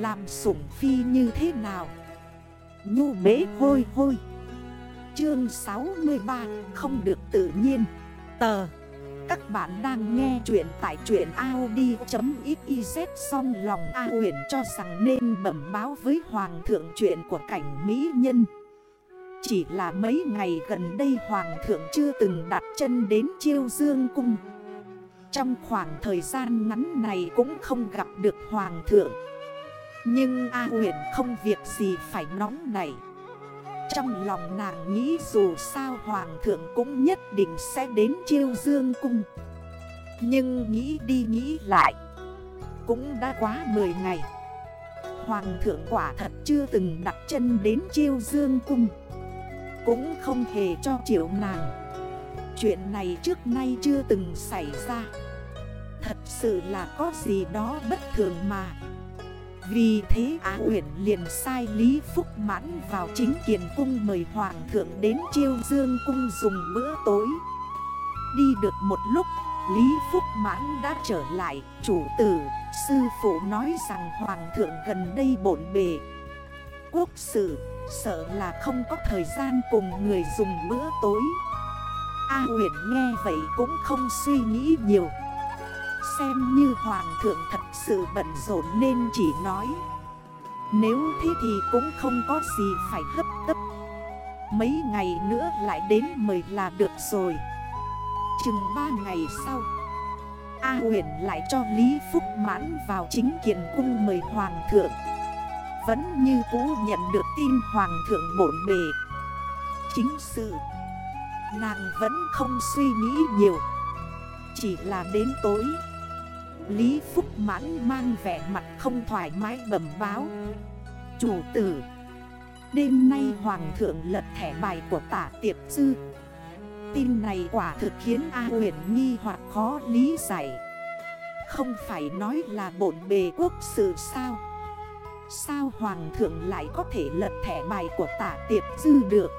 Làm sủng phi như thế nào? Nhu bế hôi hôi. Chương 63 không được tự nhiên. Tờ. Các bạn đang nghe chuyện tại chuyện Audi.xyz Xong lòng A huyền cho rằng nên bẩm báo với Hoàng thượng chuyện của cảnh Mỹ Nhân. Chỉ là mấy ngày gần đây Hoàng thượng chưa từng đặt chân đến chiêu dương cung. Trong khoảng thời gian ngắn này cũng không gặp được Hoàng thượng. Nhưng A huyền không việc gì phải nóng nảy. Trong lòng nàng nghĩ dù sao hoàng thượng cũng nhất định sẽ đến chiêu dương cung. Nhưng nghĩ đi nghĩ lại, Cũng đã quá 10 ngày. Hoàng thượng quả thật chưa từng đặt chân đến chiêu dương cung. Cũng không hề cho triệu nàng. Chuyện này trước nay chưa từng xảy ra. Thật sự là có gì đó bất thường mà vì thế Á Uyển liền sai Lý Phúc Mãn vào chính kiền cung mời Hoàng thượng đến chiêu dương cung dùng bữa tối. Đi được một lúc, Lý Phúc Mãn đã trở lại, chủ tử, sư phụ nói rằng Hoàng thượng gần đây bổn bề. Quốc sự, sợ là không có thời gian cùng người dùng bữa tối. A Uyển nghe vậy cũng không suy nghĩ nhiều. Xem như hoàng thượng thật sự bận rộn nên chỉ nói. Nếu thế thì cũng không có gì phải hấp tấp. Mấy ngày nữa lại đến mời là được rồi. Chừng 3 ngày sau, A huyền lại cho Lý Phúc mãn vào chính kiện cung mời hoàng thượng. Vẫn như cũ nhận được tin hoàng thượng bổn bề. Chính sự, Nàng vẫn không suy nghĩ nhiều. Chỉ là đến tối Lý Phúc mãn mang vẻ mặt không thoải mái bẩm báo. Chủ tử, Đêm nay Hoàng thượng lật thẻ bài của tả tiệp sư. Tin này quả thực khiến A huyền nghi hoặc khó lý giải. Không phải nói là bổn bề quốc sự sao? Sao Hoàng thượng lại có thể lật thẻ bài của tả tiệp dư được?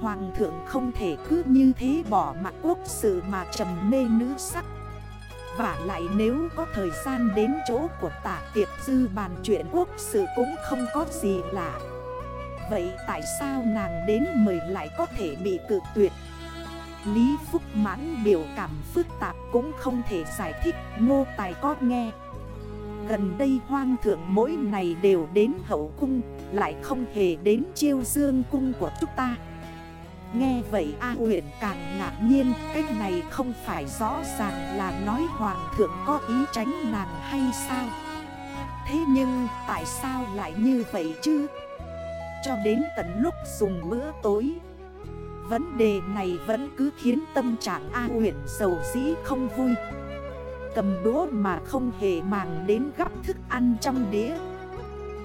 Hoàng thượng không thể cứ như thế bỏ mặt quốc sự mà trầm mê nữ sắc và lại nếu có thời gian đến chỗ của tả tiệp dư bàn chuyện quốc sự cũng không có gì lạ. Vậy tại sao nàng đến mời lại có thể bị cự tuyệt? Lý Phúc mãn biểu cảm phức tạp cũng không thể giải thích, ngô tài có nghe. Gần đây hoang thượng mỗi ngày đều đến hậu cung, Lại không hề đến chiêu dương cung của chúng ta. Nghe vậy A huyện càng ngạc nhiên, Cách này không phải rõ ràng là nói hoàng thượng có ý tránh nàng hay sao? Thế nhưng tại sao lại như vậy chứ? Cho đến tận lúc dùng bữa tối, Vấn đề này vẫn cứ khiến tâm trạng A huyện sầu dĩ không vui. Cầm đũa mà không hề màng đến gắp thức ăn trong đĩa,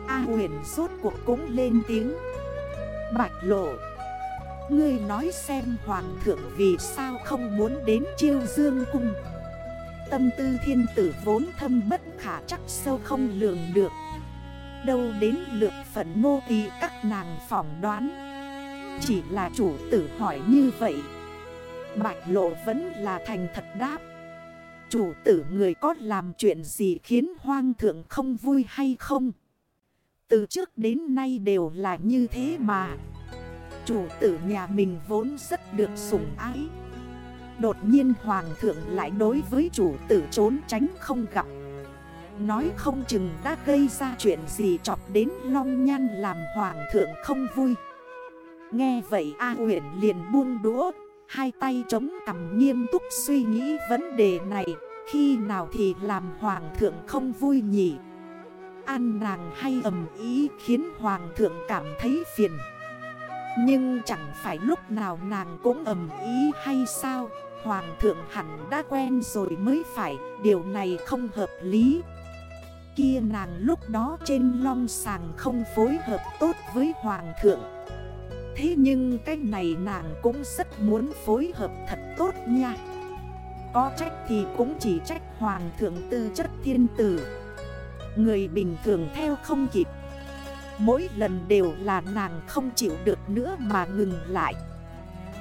A huyền suốt cuộc cũng lên tiếng. Bạch lộ Ngươi nói xem hoàng thượng vì sao không muốn đến chiêu dương cung. Tâm tư thiên tử vốn thâm bất khả chắc sâu không lường được. Đâu đến lượt phận nô tì các nàng phỏng đoán. Chỉ là chủ tử hỏi như vậy. Bạch lộ vẫn là thành thật đáp. Chủ tử người có làm chuyện gì khiến hoang thượng không vui hay không? Từ trước đến nay đều là như thế mà. Chủ tử nhà mình vốn rất được sủng ái. Đột nhiên hoàng thượng lại đối với chủ tử trốn tránh không gặp. Nói không chừng đã gây ra chuyện gì chọc đến long nhan làm hoàng thượng không vui. Nghe vậy A huyện liền buông đũa, Hai tay chống cầm nghiêm túc suy nghĩ vấn đề này, Khi nào thì làm hoàng thượng không vui nhỉ? An nàng hay ầm ý khiến hoàng thượng cảm thấy phiền nhưng chẳng phải lúc nào nàng cũng ầm ý hay sao? Hoàng thượng hẳn đã quen rồi mới phải, Điều này không hợp lý. Kia nàng lúc đó trên long sàng không phối hợp tốt với hoàng thượng. Thế nhưng cái này nàng cũng rất muốn phối hợp thật tốt nha. Có trách thì cũng chỉ trách hoàng thượng tư chất thiên tử. Người bình thường theo không kịp. Mỗi lần đều là nàng không chịu được nữa mà ngừng lại.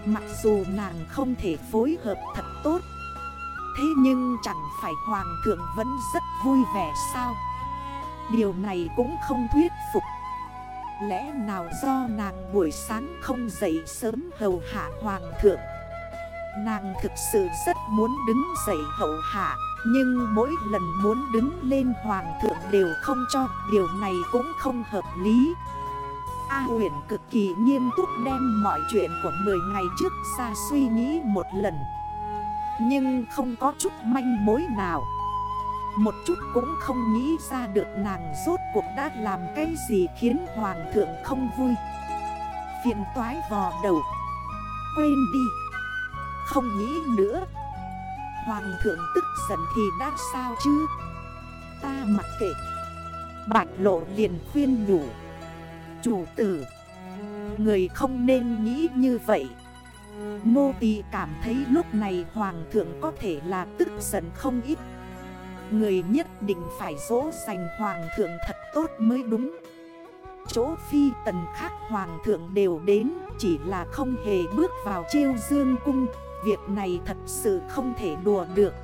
Mặc dù nàng không thể phối hợp thật tốt, Thế nhưng chẳng phải hoàng thượng vẫn rất vui vẻ sao? Điều này cũng không thuyết phục. Lẽ nào do nàng buổi sáng không dậy sớm hầu hạ hoàng thượng? Nàng thực sự rất muốn đứng dậy hậu hạ, Nhưng mỗi lần muốn đứng lên hoàng thượng đều không cho, Điều này cũng không hợp lý. A huyền cực kỳ nghiêm túc đem mọi chuyện của 10 ngày trước ra suy nghĩ một lần. Nhưng không có chút manh mối nào. Một chút cũng không nghĩ ra được nàng rốt cuộc đã làm cái gì khiến hoàng thượng không vui. Phiền toái vò đầu. Quên đi. Không nghĩ nữa. Hoàng thượng tức giận thì đã sao chứ? Ta mặc kệ. Bạch lộ liền khuyên nhủ. Chủ tử, Người không nên nghĩ như vậy. Nô tỳ cảm thấy lúc này hoàng thượng có thể là tức giận không ít. Người nhất định phải dỗ dành hoàng thượng thật tốt mới đúng. Chỗ phi tần khác hoàng thượng đều đến, Chỉ là không hề bước vào chiêu dương cung. Việc này thật sự không thể đùa được.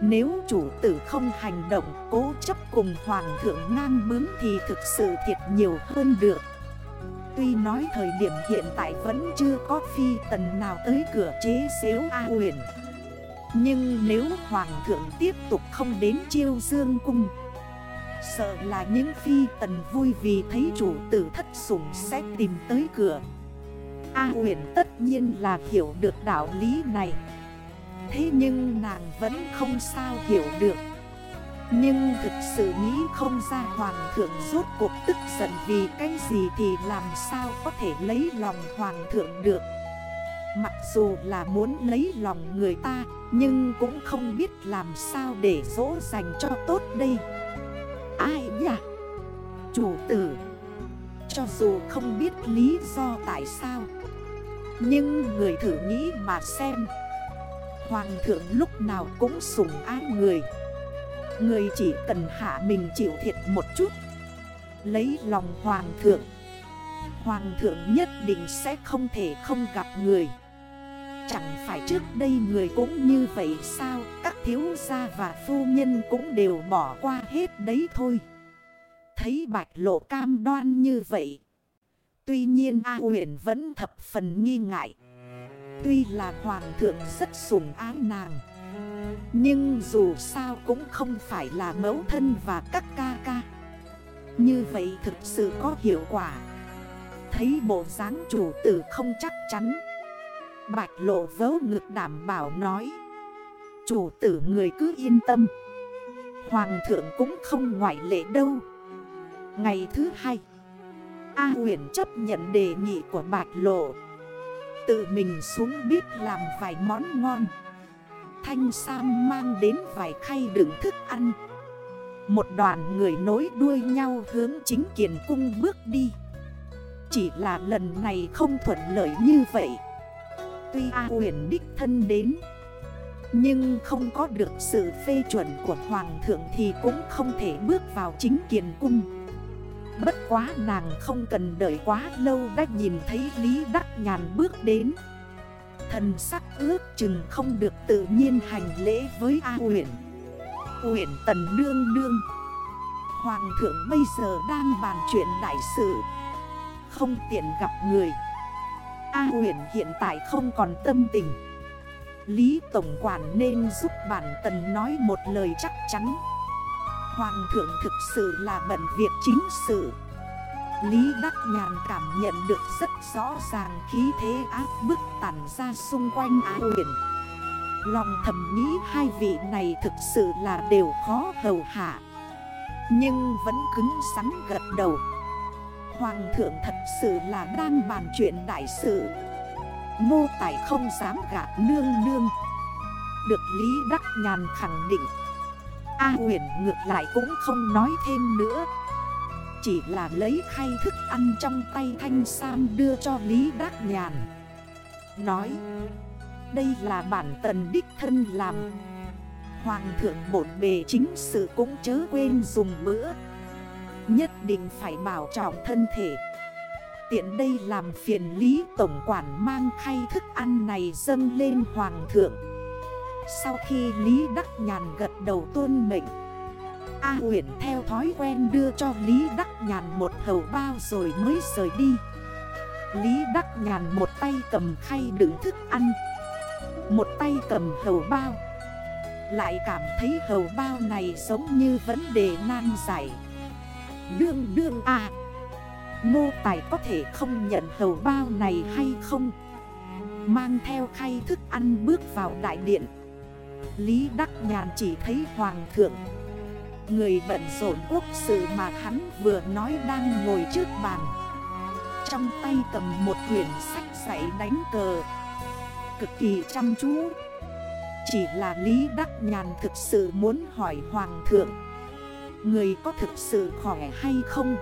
Nếu chủ tử không hành động cố chấp cùng hoàng thượng ngang bướng Thì thực sự thiệt nhiều hơn được. Tuy nói thời điểm hiện tại vẫn chưa có phi tần nào tới cửa chế xếu A huyền Nhưng nếu hoàng thượng tiếp tục không đến chiêu dương cung, Sợ là những phi tần vui vì thấy chủ tử thất sủng sẽ tìm tới cửa. A huyền tất nhiên là hiểu được đạo lý này. Thế nhưng nàng vẫn không sao hiểu được. Nhưng thực sự nghĩ không ra hoàng thượng rốt cuộc tức giận vì cái gì thì làm sao có thể lấy lòng hoàng thượng được. Mặc dù là muốn lấy lòng người ta, Nhưng cũng không biết làm sao để dỗ dành cho tốt đây. Ai nhỉ? Chủ tử! Cho dù không biết lý do tại sao nhưng người thử nghĩ mà xem. Hoàng thượng lúc nào cũng sủng ái người. Người chỉ cần hạ mình chịu thiệt một chút. Lấy lòng hoàng thượng. Hoàng thượng nhất định sẽ không thể không gặp người. Chẳng phải trước đây người cũng như vậy sao? Các thiếu gia và phu nhân cũng đều bỏ qua hết đấy thôi. Thấy bạch lộ cam đoan như vậy Tuy nhiên A huyền vẫn thập phần nghi ngại. Tuy là hoàng thượng rất sủng ái nàng, Nhưng dù sao cũng không phải là mẫu thân và các ca ca. Như vậy thực sự có hiệu quả. Thấy bộ dáng chủ tử không chắc chắn. Bạch lộ vớ ngực đảm bảo nói, Chủ tử người cứ yên tâm. Hoàng thượng cũng không ngoại lệ đâu. Ngày thứ hai A huyền chấp nhận đề nghị của bạch lộ. Tự mình xuống bếp làm vài món ngon. Thanh Sam mang đến vài khay đựng thức ăn. Một đoàn người nối đuôi nhau hướng chính kiện cung bước đi. Chỉ là lần này không thuận lợi như vậy. Tuy A huyền đích thân đến, Nhưng không có được sự phê chuẩn của Hoàng thượng Thì cũng không thể bước vào chính kiền cung. Bất quá nàng không cần đợi quá lâu đã nhìn thấy Lý Đắc Nhàn bước đến. Thần sắc ước chừng không được tự nhiên hành lễ với A uyển. Uyển tần nương nương Hoàng thượng bây giờ đang bàn chuyện đại sự. Không tiện gặp người. A uyển hiện tại không còn tâm tình. Lý Tổng Quản nên giúp bản tần nói một lời chắc chắn. Hoàng thượng thực sự là bận việc chính sự. Lý Đắc Nhàn cảm nhận được rất rõ ràng khí thế áp bức tản ra xung quanh Á huyền Lòng thầm nghĩ hai vị này thực sự là đều khó hầu hạ, Nhưng vẫn cứng sắn gật đầu. Hoàng thượng thật sự là đang bàn chuyện đại sự. Ngô Tài không dám gạt nương nương. Được Lý Đắc Nhàn khẳng định A huyền ngược lại cũng không nói thêm nữa. Chỉ là lấy khay thức ăn trong tay Thanh Sam đưa cho Lý Đắc Nhàn. Nói, Đây là bản tần đích thân làm. Hoàng thượng bổn bề chính sự cũng chớ quên dùng bữa. Nhất định phải bảo trọng thân thể. Tiện đây làm phiền Lý Tổng Quản mang khay thức ăn này dâng lên Hoàng thượng sau khi Lý Đắc Nhàn gật đầu tuân mệnh, A huyển theo thói quen đưa cho Lý Đắc Nhàn một hầu bao rồi mới rời đi. Lý Đắc Nhàn một tay cầm khay đựng thức ăn, Một tay cầm hầu bao. Lại cảm thấy hầu bao này giống như vấn đề nan giải. Đương đương à ngô tài có thể không nhận hầu bao này hay không? Mang theo khay thức ăn bước vào đại điện. Lý Đắc Nhàn chỉ thấy Hoàng thượng. Người bận rộn quốc sự mà hắn vừa nói đang ngồi trước bàn. Trong tay cầm một quyển sách dạy đánh cờ. Cực kỳ chăm chú. Chỉ là Lý Đắc Nhàn thực sự muốn hỏi Hoàng thượng. Người có thực sự khỏe hay không?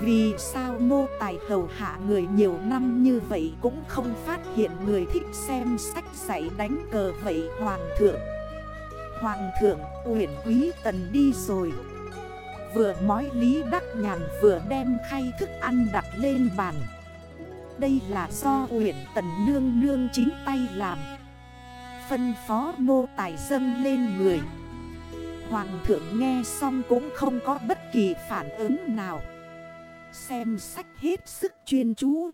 Vì sao nô tài hầu hạ người nhiều năm như vậy cũng không phát hiện người thích xem sách giải đánh cờ vậy Hoàng thượng? Hoàng thượng, uyển quý tần đi rồi. Vừa mói Lý Đắc Nhàn vừa đem khay thức ăn đặt lên bàn. Đây là do uyển tần nương nương chính tay làm. Phân phó nô tài dâng lên người. Hoàng thượng nghe xong cũng không có bất kỳ phản ứng nào. Xem sách hết sức chuyên chú.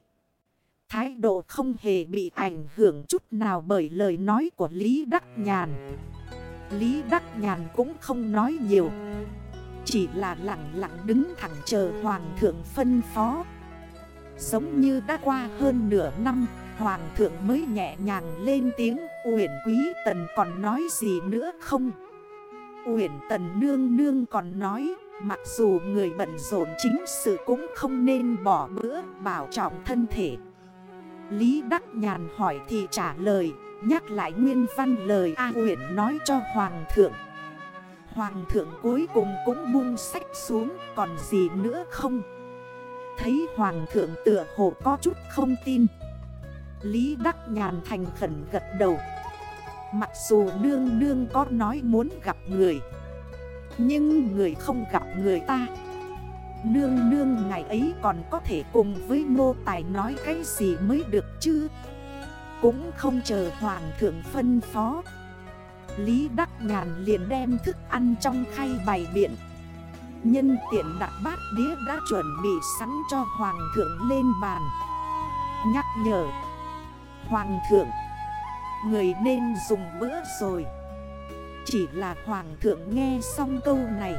Thái độ không hề bị ảnh hưởng chút nào bởi lời nói của Lý Đắc Nhàn. Lý Đắc Nhàn cũng không nói nhiều. Chỉ là lặng lặng đứng thẳng chờ Hoàng thượng phân phó. Giống như đã qua hơn nửa năm, Hoàng thượng mới nhẹ nhàng lên tiếng, Uyển quý tần còn nói gì nữa không? Uyển tần nương nương còn nói Mặc dù người bận rộn chính sự cũng không nên bỏ bữa bảo trọng thân thể. Lý Đắc Nhàn hỏi thì trả lời, Nhắc lại nguyên văn lời A Nguyễn nói cho Hoàng thượng. Hoàng thượng cuối cùng cũng buông sách xuống, Còn gì nữa không? Thấy Hoàng thượng tựa hồ có chút không tin. Lý Đắc Nhàn thành khẩn gật đầu. Mặc dù nương nương có nói muốn gặp người nhưng người không gặp người ta. Nương nương ngày ấy còn có thể cùng với Ngô tài nói cái gì mới được chứ? Cũng không chờ hoàng thượng phân phó. Lý Đắc Nhàn liền đem thức ăn trong khay bày biện. Nhân tiện đặt bát đĩa đã chuẩn bị sẵn cho hoàng thượng lên bàn. Nhắc nhở. Hoàng thượng, Người nên dùng bữa rồi. Chỉ là hoàng thượng nghe xong câu này.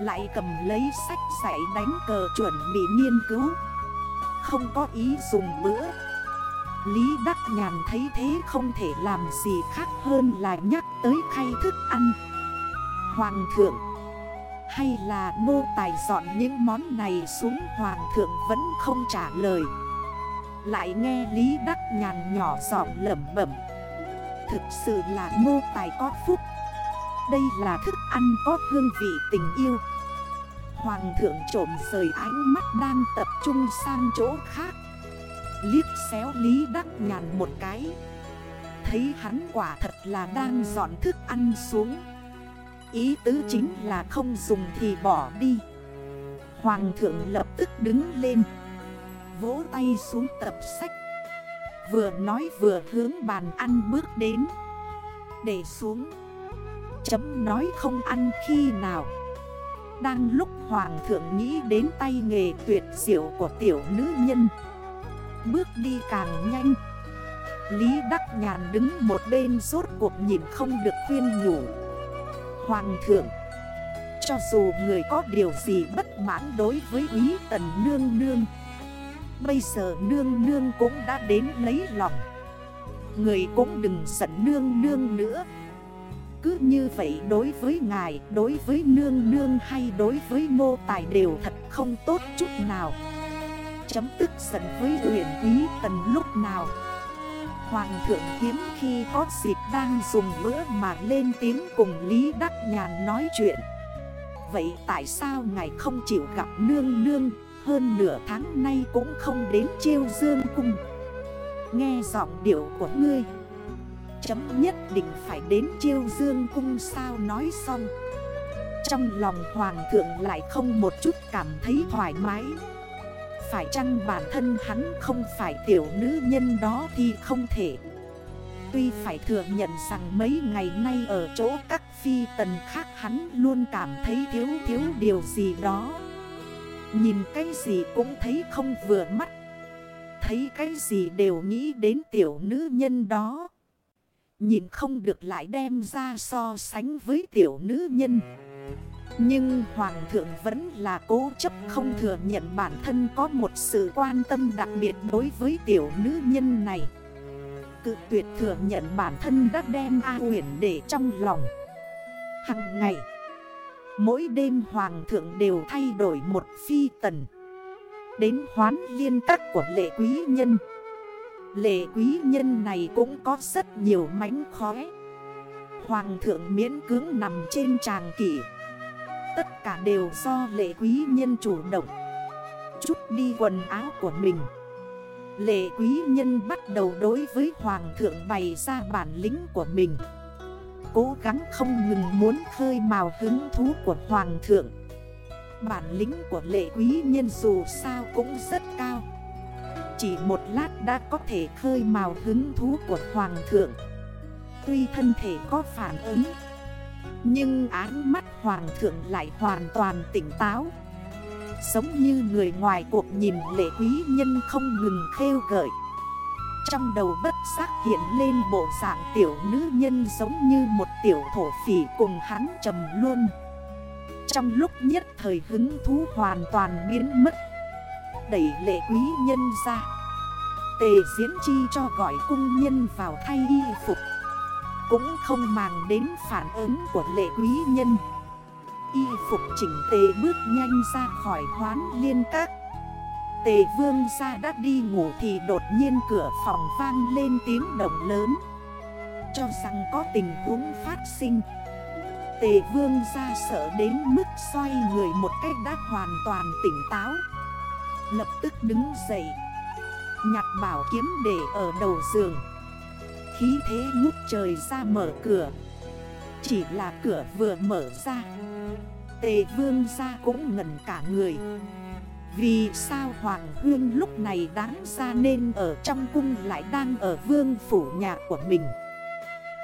Lại cầm lấy sách dạy đánh cờ chuẩn bị nghiên cứu. Không có ý dùng bữa Lý Đắc Nhàn thấy thế không thể làm gì khác hơn là nhắc tới khay thức ăn. Hoàng thượng, Hay là nô tài dọn những món này xuống Hoàng thượng vẫn không trả lời. Lại nghe Lý Đắc Nhàn nhỏ giọng lẩm bẩm. Thực sự là nô tài có phúc. Đây là thức ăn có hương vị tình yêu. Hoàng thượng trộm rời ánh mắt đang tập trung sang chỗ khác. Liếc xéo Lý Đắc Nhàn một cái. Thấy hắn quả thật là đang dọn thức ăn xuống. Ý tứ chính là không dùng thì bỏ đi. Hoàng thượng lập tức đứng lên. Vỗ tay xuống tập sách. Vừa nói vừa hướng bàn ăn bước đến. Để xuống. Chấm nói không ăn khi nào. Đang lúc hoàng thượng nghĩ đến tay nghề tuyệt diệu của tiểu nữ nhân. Bước đi càng nhanh. Lý Đắc Nhàn đứng một bên rốt cuộc nhìn không được khuyên nhủ. Hoàng thượng, Cho dù người có điều gì bất mãn đối với ý tần nương nương Bây giờ nương nương cũng đã đến lấy lòng. Người cũng đừng giận nương nương nữa. Cứ như vậy đối với ngài, đối với nương nương hay đối với mô tài đều thật không tốt chút nào. Chấm tức giận với huyền quý tần lúc nào. Hoàng thượng hiếm khi có dịp đang dùng bữa mà lên tiếng cùng Lý Đắc Nhàn nói chuyện. Vậy tại sao ngài không chịu gặp nương nương? Hơn nửa tháng nay cũng không đến chiêu dương cung. Nghe giọng điệu của ngươi, Chấm nhất định phải đến chiêu dương cung sao nói xong. Trong lòng hoàng thượng lại không một chút cảm thấy thoải mái. Phải chăng bản thân hắn không phải tiểu nữ nhân đó thì không thể? Tuy phải thừa nhận rằng mấy ngày nay ở chỗ các phi tần khác hắn luôn cảm thấy thiếu thiếu điều gì đó. Nhìn cái gì cũng thấy không vừa mắt. Thấy cái gì đều nghĩ đến tiểu nữ nhân đó. Nhìn không được lại đem ra so sánh với tiểu nữ nhân. Nhưng Hoàng thượng vẫn là cố chấp không thừa nhận bản thân có một sự quan tâm đặc biệt đối với tiểu nữ nhân này. Cự tuyệt thừa nhận bản thân đã đem A huyền để trong lòng. Hằng ngày Mỗi đêm Hoàng thượng đều thay đổi một phi tần. Đến hoán liên các của lệ quý nhân. Lệ quý nhân này cũng có rất nhiều mánh khóe. Hoàng thượng miễn cưỡng nằm trên tràng kỷ. Tất cả đều do lệ quý nhân chủ động. Chút đi quần áo của mình. Lệ quý nhân bắt đầu đối với hoàng thượng bày ra bản lĩnh của mình. Cố gắng không ngừng muốn khơi màu hứng thú của hoàng thượng. Bản lĩnh của lệ quý nhân dù sao cũng rất cao. Chỉ một lát đã có thể khơi màu hứng thú của hoàng thượng. Tuy thân thể có phản ứng, Nhưng áng mắt hoàng thượng lại hoàn toàn tỉnh táo. Giống như người ngoài cuộc nhìn lệ quý nhân không ngừng khêu gợi. Trong đầu bất giác hiện lên bộ dạng tiểu nữ nhân giống như một tiểu thổ phỉ cùng hắn trầm luôn Trong lúc nhất thời hứng thú hoàn toàn biến mất, Đẩy lệ quý nhân ra. Tề diễn chi cho gọi cung nhân vào thay y phục, Cũng không màng đến phản ứng của lệ quý nhân. Y phục chỉnh tề bước nhanh ra khỏi hoán liên các Tề vương ra đã đi ngủ thì đột nhiên cửa phòng vang lên tiếng động lớn. Cho rằng có tình huống phát sinh. Tề vương ra sợ đến mức xoay người một cách đã hoàn toàn tỉnh táo. Lập tức đứng dậy. Nhặt bảo kiếm để ở đầu giường. Khí thế ngút trời ra mở cửa. Chỉ là cửa vừa mở ra. Tề vương ra cũng ngẩn cả người. Vì sao Hoàng Hương lúc này đáng ra nên ở trong cung lại đang ở vương phủ nhà của mình?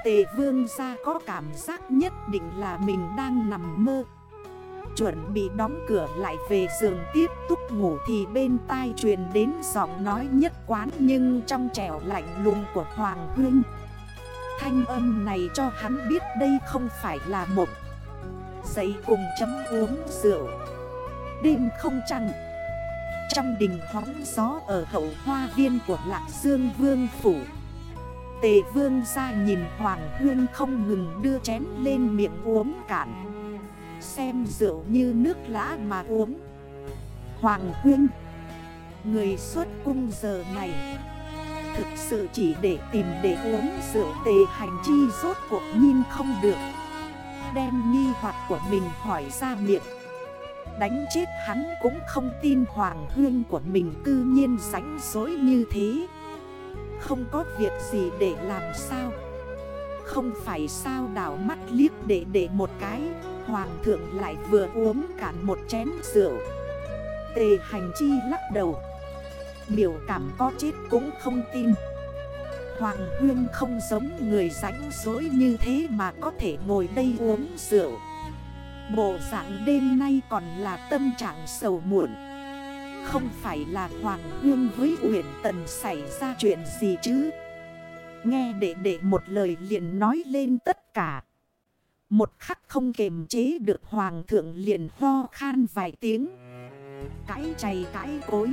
Tề vương ra có cảm giác nhất định là mình đang nằm mơ. Chuẩn bị đóng cửa lại về giường tiếp tục ngủ thì bên tai truyền đến giọng nói nhất quán nhưng trong trẻo lạnh lùng của Hoàng Hương. Thanh âm này cho hắn biết đây không phải là một Dậy cùng chấm uống rượu. Đêm không trăng. Trong đình hóng gió ở hậu hoa viên của Lạc Dương Vương Phủ. Tề Vương ra nhìn Hoàng Hương không ngừng đưa chén lên miệng uống cạn. Xem rượu như nước lã mà uống. Hoàng Hương, Người xuất cung giờ này, Thực sự chỉ để tìm để uống rượu tề hành chi rốt cuộc nhìn không được. Đem nghi hoặc của mình hỏi ra miệng. Đánh chết hắn cũng không tin Hoàng Hương của mình cư nhiên rảnh dối như thế. Không có việc gì để làm sao. Không phải sao đảo mắt liếc để để một cái. Hoàng thượng lại vừa uống cạn một chén rượu. Tề hành chi lắc đầu. Biểu cảm có chết cũng không tin. Hoàng Huyên không giống người rảnh rỗi như thế mà có thể ngồi đây uống rượu. Bộ dạng đêm nay còn là tâm trạng sầu muộn. Không phải là Hoàng Hương với Uyển Tần xảy ra chuyện gì chứ? Nghe đệ đệ một lời liền nói lên tất cả. Một khắc không kềm chế được Hoàng thượng liền ho khan vài tiếng. Cãi chày cãi cối.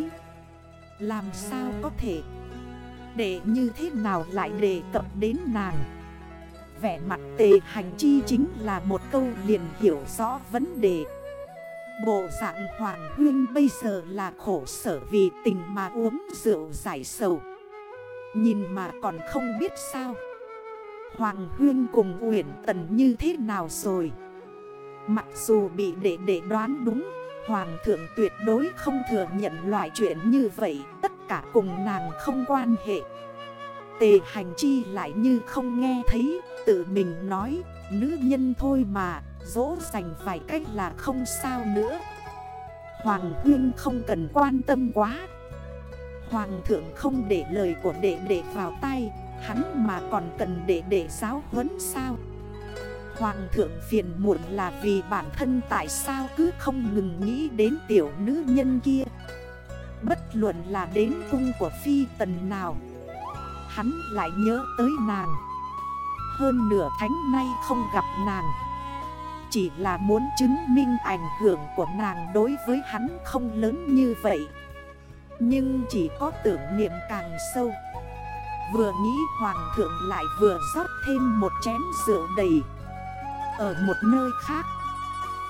Làm sao có thể? Để như thế nào lại đề cập đến nàng? Vẻ mặt tề hành chi chính là một câu liền hiểu rõ vấn đề. Bộ dạng Hoàng Huyên bây giờ là khổ sở vì tình mà uống rượu giải sầu. Nhìn mà còn không biết sao. Hoàng Huyên cùng Uyển Tần như thế nào rồi? Mặc dù bị đệ đệ đoán đúng, Hoàng thượng tuyệt đối không thừa nhận loại chuyện như vậy, Tất cả cùng nàng không quan hệ. Tề hành chi lại như không nghe thấy, Tự mình nói, Nữ nhân thôi mà, Dỗ dành vài cách là không sao nữa. Hoàng huyên không cần quan tâm quá. Hoàng thượng không để lời của đệ đệ vào tay Hắn mà còn cần để đệ giáo huấn sao? Hoàng thượng phiền muộn là vì bản thân tại sao cứ không ngừng nghĩ đến tiểu nữ nhân kia? Bất luận là đến cung của phi tần nào Hắn lại nhớ tới nàng. Hơn nửa tháng nay không gặp nàng. Chỉ là muốn chứng minh ảnh hưởng của nàng đối với hắn không lớn như vậy. Nhưng chỉ có tưởng niệm càng sâu. Vừa nghĩ hoàng thượng lại vừa rót thêm một chén rượu đầy. Ở một nơi khác,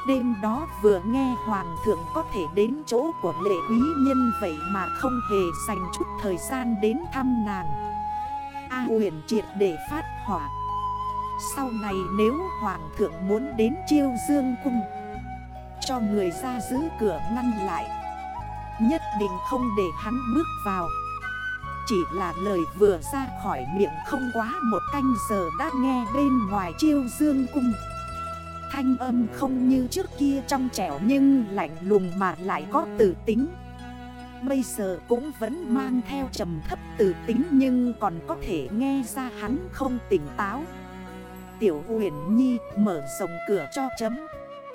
Đêm đó vừa nghe hoàng thượng có thể đến chỗ của lệ quý nhân vậy mà không hề dành chút thời gian đến thăm nàng. A huyền triệt để phát hỏa. Sau này nếu hoàng thượng muốn đến chiêu dương cung, Cho người ra giữ cửa ngăn lại, Nhất định không để hắn bước vào. Chỉ là lời vừa ra khỏi miệng không quá một canh giờ đã nghe bên ngoài chiêu dương cung. Thanh âm không như trước kia trong trẻo nhưng lạnh lùng mà lại có tử tính. Bây giờ cũng vẫn mang theo trầm thấp tử tính nhưng còn có thể nghe ra hắn không tỉnh táo. Tiểu huyền nhi mở rộng cửa cho chấm.